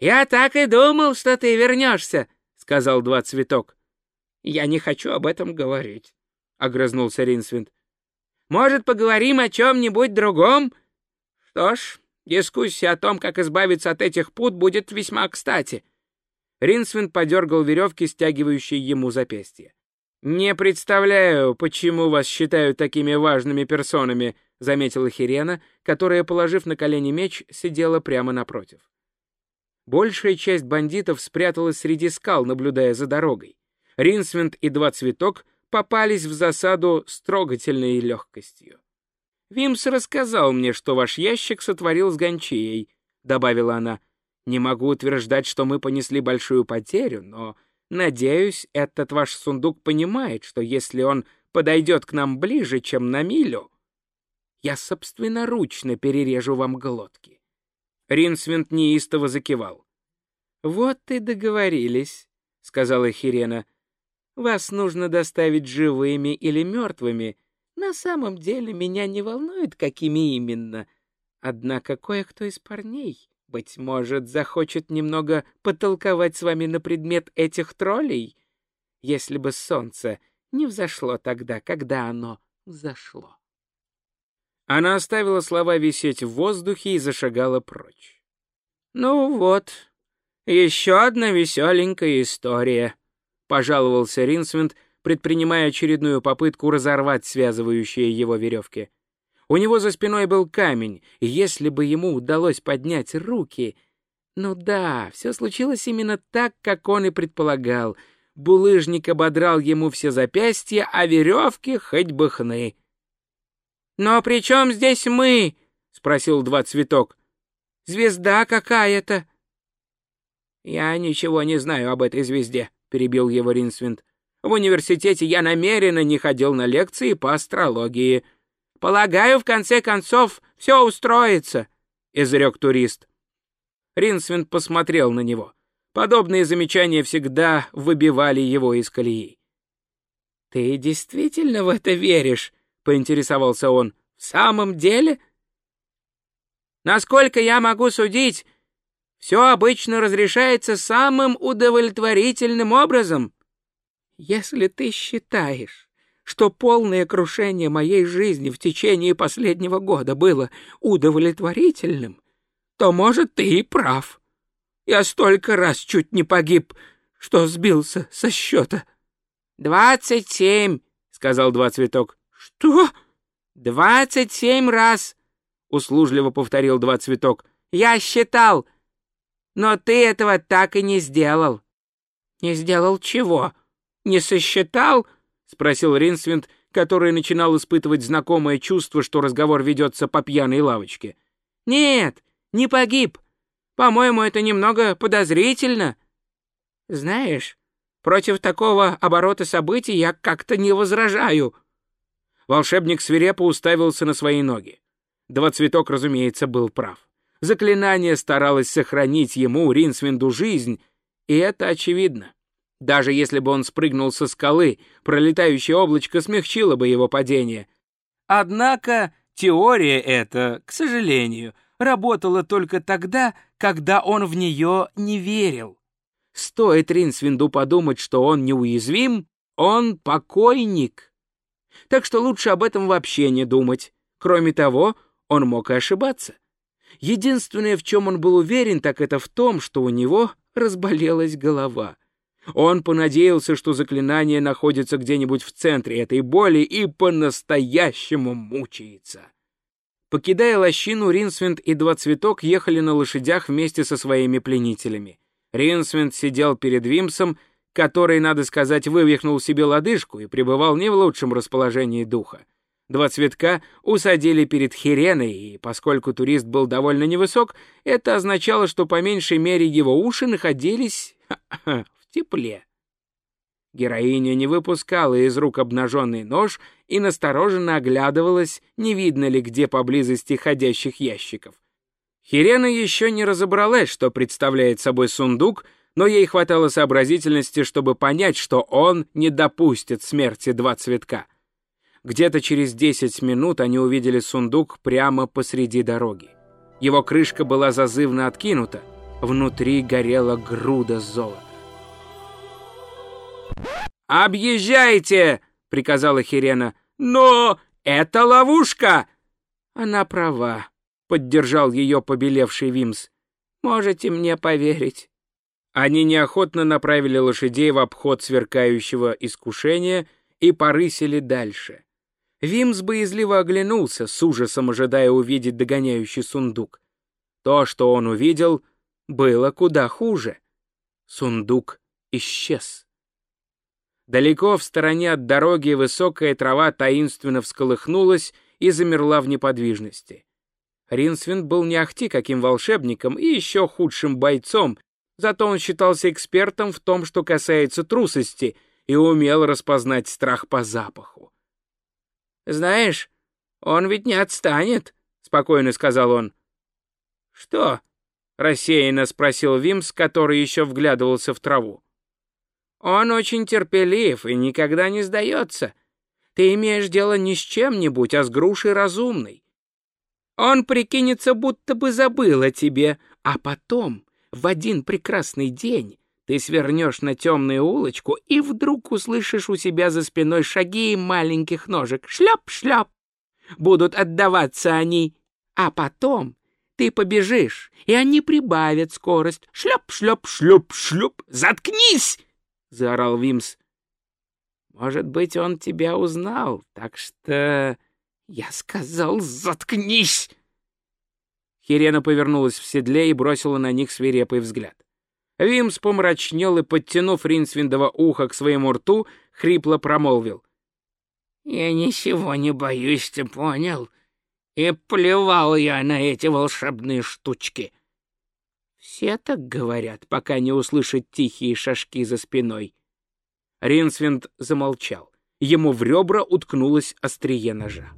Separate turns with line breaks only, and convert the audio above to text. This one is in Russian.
«Я так и думал, что ты вернешься», — сказал Два Цветок.
«Я не хочу об этом говорить», — огрызнулся Ринсвинд.
«Может, поговорим о чем-нибудь другом?»
«Что ж, дискуссия о том, как избавиться от этих пут, будет весьма кстати».
Ринсвинд подергал веревки, стягивающие ему запястье. «Не представляю, почему вас считают такими важными персонами», — заметила Хирена, которая, положив на колени меч, сидела прямо напротив. Большая часть бандитов спряталась среди скал, наблюдая за дорогой. Ринсвинд и Два Цветок попались в засаду с трогательной легкостью. «Вимс рассказал мне, что ваш ящик сотворил с гончией», — добавила она. «Не могу утверждать, что мы понесли большую потерю, но, надеюсь, этот ваш сундук понимает, что если он подойдет к нам ближе, чем на милю, я собственноручно перережу вам глотки». Ринсвинд неистово закивал. «Вот и договорились», — сказала Хирена. «Вас нужно доставить живыми или мертвыми. На самом деле меня не волнует, какими именно. Однако кое-кто из парней, быть может, захочет немного потолковать с вами на предмет этих троллей, если бы солнце не взошло тогда, когда оно взошло». Она оставила слова висеть в воздухе и зашагала прочь.
«Ну вот, еще одна веселенькая история», — пожаловался Ринсвинд, предпринимая очередную попытку разорвать связывающие его веревки.
У него за спиной был камень, и если бы ему удалось поднять руки... Ну да, все случилось именно так, как он и предполагал. Булыжник ободрал ему все запястья, а веревки хоть бы хны.
«Но при чем здесь мы?» — спросил Два Цветок. «Звезда какая-то».
«Я ничего не знаю об этой звезде», — перебил его Ринсвинд. «В университете я намеренно не ходил на лекции по астрологии. Полагаю, в конце концов, все устроится», — изрек турист. Ринсвинд посмотрел на него. Подобные замечания всегда выбивали его из колеи. «Ты действительно в это веришь?» — поинтересовался он. «В самом деле?» «Насколько я могу судить, все обычно разрешается самым удовлетворительным образом». «Если ты считаешь, что полное крушение моей жизни в течение последнего года было удовлетворительным, то, может, ты и прав. Я столько раз чуть не погиб, что сбился со счета». «Двадцать семь», — сказал Два Цветок.
«Что?»
«Двадцать семь раз!» — услужливо повторил Два Цветок. «Я считал, но ты этого так и не сделал».
«Не сделал чего? Не сосчитал?» — спросил Ринсвинд, который начинал испытывать знакомое чувство, что разговор ведется по пьяной лавочке.
«Нет, не погиб. По-моему, это немного подозрительно. Знаешь, против такого оборота событий я как-то не возражаю». Волшебник свирепо уставился на свои ноги. Два цветок, разумеется, был прав. Заклинание старалось сохранить ему, Ринсвинду, жизнь, и это очевидно. Даже если бы он спрыгнул со скалы, пролетающее облачко смягчило бы его падение. Однако теория эта, к сожалению, работала только тогда, когда он в нее не верил. Стоит Ринсвинду подумать, что он неуязвим, он покойник так что лучше об этом вообще не думать. Кроме того, он мог и ошибаться. Единственное, в чем он был уверен, так это в том, что у него разболелась голова. Он понадеялся, что заклинание находится где-нибудь в центре этой боли и по-настоящему мучается. Покидая лощину, Ринсвинд и Два Цветок ехали на лошадях вместе со своими пленителями. Ринсвинд сидел перед Вимсом который, надо сказать, вывихнул себе лодыжку и пребывал не в лучшем расположении духа. Два цветка усадили перед Хиреной, и поскольку турист был довольно невысок, это означало, что по меньшей мере его уши находились в тепле. Героиня не выпускала из рук обнаженный нож и настороженно оглядывалась, не видно ли где поблизости ходящих ящиков. Хирена еще не разобралась, что представляет собой сундук — но ей хватало сообразительности, чтобы понять, что он не допустит смерти два цветка. Где-то через десять минут они увидели сундук прямо посреди дороги. Его крышка была зазывно откинута,
Внутри горела груда золота. «Объезжайте!» — приказала Хирена. «Но это ловушка!» «Она права», — поддержал ее побелевший Вимс. «Можете мне поверить». Они неохотно направили лошадей в обход сверкающего искушения и порысили дальше. Вимс боязливо оглянулся, с ужасом ожидая увидеть догоняющий сундук. То, что он увидел, было куда хуже. Сундук исчез. Далеко в стороне от дороги высокая трава таинственно всколыхнулась и замерла в неподвижности. Ринсвинд был не ахти каким волшебником и еще худшим бойцом, зато он считался экспертом в том, что касается трусости, и умел распознать страх по запаху. «Знаешь, он ведь не отстанет», — спокойно сказал он. «Что?» — рассеянно спросил Вимс, который еще вглядывался в траву. Он очень терпелив и никогда не сдается. Ты имеешь дело не с чем-нибудь, а с грушей разумной. Он прикинется, будто бы забыл о тебе, а потом, в один прекрасный день, ты свернешь на темную улочку и вдруг услышишь у себя за спиной шаги маленьких ножек. Шлеп-шлеп! Будут отдаваться они. А потом ты побежишь, и они прибавят скорость. Шлеп-шлеп-шлеп-шлеп! Заткнись! — заорал Вимс. «Может быть, он тебя узнал, так что...» «Я сказал, заткнись!» Хирена повернулась в седле и бросила на них свирепый взгляд. Вимс помрачнел и, подтянув Ринсвиндова ухо к своему рту, хрипло промолвил. «Я ничего не боюсь, ты понял? И плевал я на эти волшебные штучки. Все так говорят, пока не услышат тихие шажки за спиной. Ринсвинд замолчал. Ему в ребра уткнулось острие ножа.